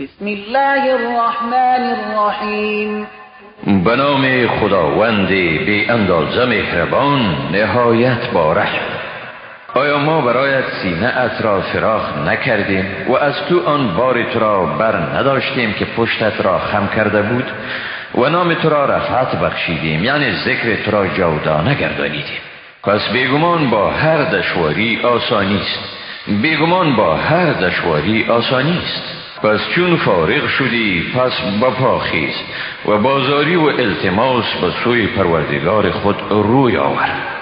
بسم الله الرحمن الرحیم به نام خداوند بی اندازه مهربان نهایت بارش آیا ما برایت سینه ات را فراخ نکردیم و از تو آن بار تو را بر نداشتیم که پشتت را خم کرده بود و نام تو را رفعت بخشیدیم یعنی ذکر تو را جودا نگردانیدیم؟ پس بیگمان با هر دشواری آسانی است. بیگمان با هر دشواری آسانی است. پس چون فارغ شدی پس بپا خیز و بازاری و التماس به سوی پروردگار خود روی آور.